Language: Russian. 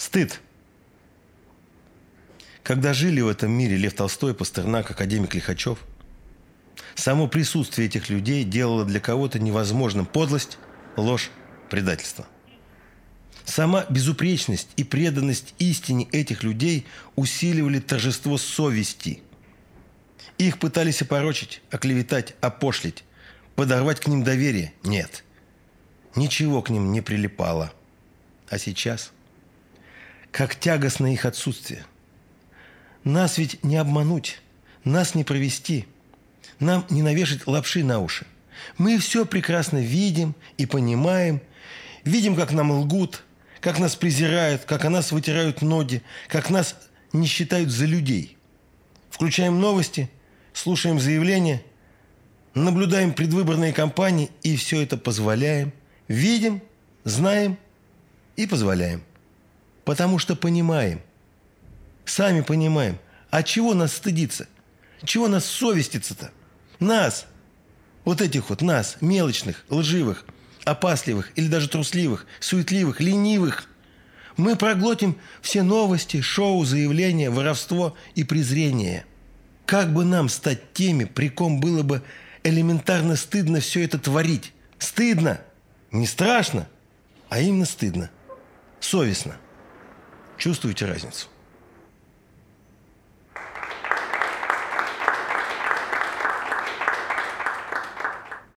Стыд. Когда жили в этом мире Лев Толстой, Пастернак, академик Лихачев, само присутствие этих людей делало для кого-то невозможным подлость, ложь, предательство. Сама безупречность и преданность истине этих людей усиливали торжество совести. Их пытались опорочить, оклеветать, опошлить, подорвать к ним доверие. Нет. Ничего к ним не прилипало. А сейчас? Как тягостно их отсутствие. Нас ведь не обмануть, нас не провести, нам не навешать лапши на уши. Мы все прекрасно видим и понимаем, видим, как нам лгут, как нас презирают, как о нас вытирают ноги, как нас не считают за людей. Включаем новости, слушаем заявления, наблюдаем предвыборные кампании и все это позволяем, видим, знаем и позволяем. Потому что понимаем – Сами понимаем. А чего нас стыдиться? Чего нас совеститься-то? Нас! Вот этих вот нас, мелочных, лживых, опасливых или даже трусливых, суетливых, ленивых. Мы проглотим все новости, шоу, заявления, воровство и презрение. Как бы нам стать теми, при ком было бы элементарно стыдно все это творить? Стыдно! Не страшно, а именно стыдно. Совестно. Чувствуете разницу?